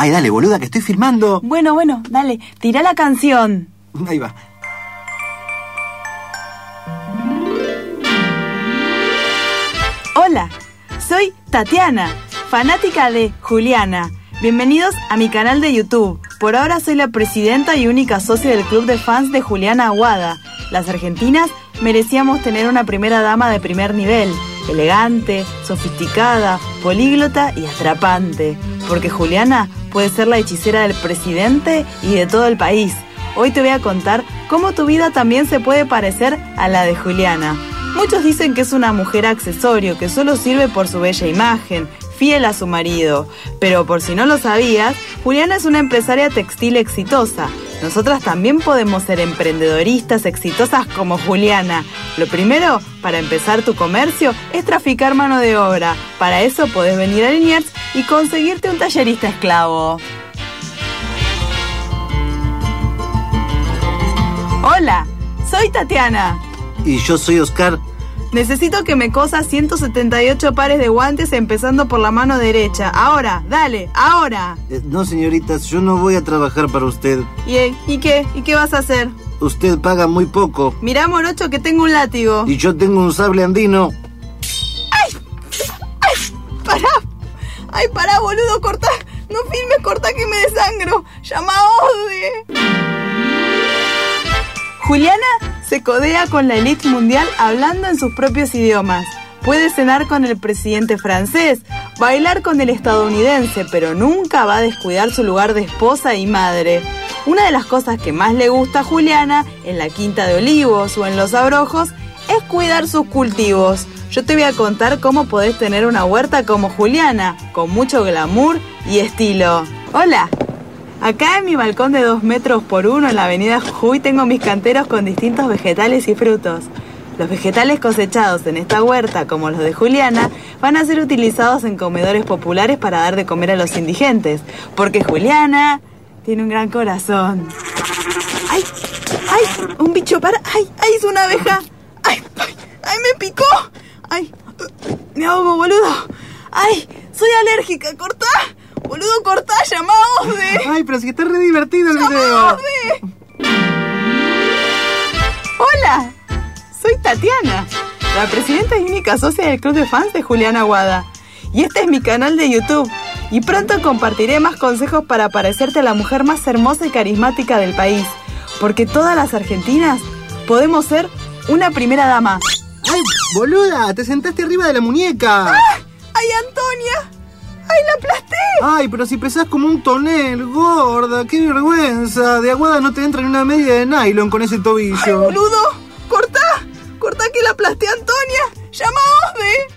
Ay, dale, boluda, que estoy filmando. Bueno, bueno, dale, tira la canción. Ahí va. Hola, soy Tatiana, fanática de Juliana. Bienvenidos a mi canal de YouTube. Por ahora soy la presidenta y única socia del club de fans de Juliana Aguada. Las argentinas merecíamos tener una primera dama de primer nivel, elegante, sofisticada, políglota y atrapante, porque Juliana puede ser la hechicera del presidente y de todo el país. Hoy te voy a contar cómo tu vida también se puede parecer a la de Juliana. Muchos dicen que es una mujer accesorio, que solo sirve por su bella imagen, fiel a su marido. Pero por si no lo sabías, Juliana es una empresaria textil exitosa. Nosotras también podemos ser emprendedoristas exitosas como Juliana. Lo primero, para empezar tu comercio, es traficar mano de obra. Para eso podés venir a Liniers y conseguirte un tallerista esclavo. Hola, soy Tatiana. Y yo soy Oscar. Necesito que me cosas 178 pares de guantes empezando por la mano derecha. Ahora, dale, ahora. Eh, no, señoritas, yo no voy a trabajar para usted. ¿Y, eh, ¿Y qué? ¿Y qué vas a hacer? Usted paga muy poco. Mirá, morocho, que tengo un látigo. Y yo tengo un sable andino. ¡Ay! ¡Ay! ¡Pará! ¡Ay, pará, boludo! ¡Cortá! ¡No filmes, cortá que me desangro! ¡Llama a Ode! Juliana se codea con la élite mundial hablando en sus propios idiomas. Puede cenar con el presidente francés, bailar con el estadounidense, pero nunca va a descuidar su lugar de esposa y madre. Una de las cosas que más le gusta a Juliana en la Quinta de Olivos o en Los Abrojos es cuidar sus cultivos. Yo te voy a contar cómo podés tener una huerta como Juliana, con mucho glamour y estilo. Hola, Acá en mi balcón de 2 metros por uno en la avenida Jujuy tengo mis canteros con distintos vegetales y frutos. Los vegetales cosechados en esta huerta, como los de Juliana, van a ser utilizados en comedores populares para dar de comer a los indigentes, porque Juliana tiene un gran corazón. ¡Ay! ¡Ay! ¡Un bicho para! ¡Ay! ¡Ay! ¡Es una abeja! ¡Ay! ¡Ay! ¡Ay! ¡Me picó! ¡Ay! ¡Me ahogo, boludo! ¡Ay! ¡Soy alérgica! ¡Cortá! Boludo, cortá, llama a Ode. Ay, pero si está re divertido el video. Hola, soy Tatiana, la presidenta y única socia del club de fans de Juliana Aguada. Y este es mi canal de YouTube. Y pronto compartiré más consejos para parecerte a la mujer más hermosa y carismática del país. Porque todas las argentinas podemos ser una primera dama. ¡Ay, boluda! ¡Te sentaste arriba de la muñeca! ¡Ah! ¡Ay, Antonia! ¡Ay, la aplasté! Ay, pero si pesás como un tonel, gorda, qué vergüenza. De aguada no te entra ni una media de nylon con ese tobillo. ¡Ay, boludo! ¡Cortá! ¡Cortá que la aplasté, Antonia! ¡Llama a Osde!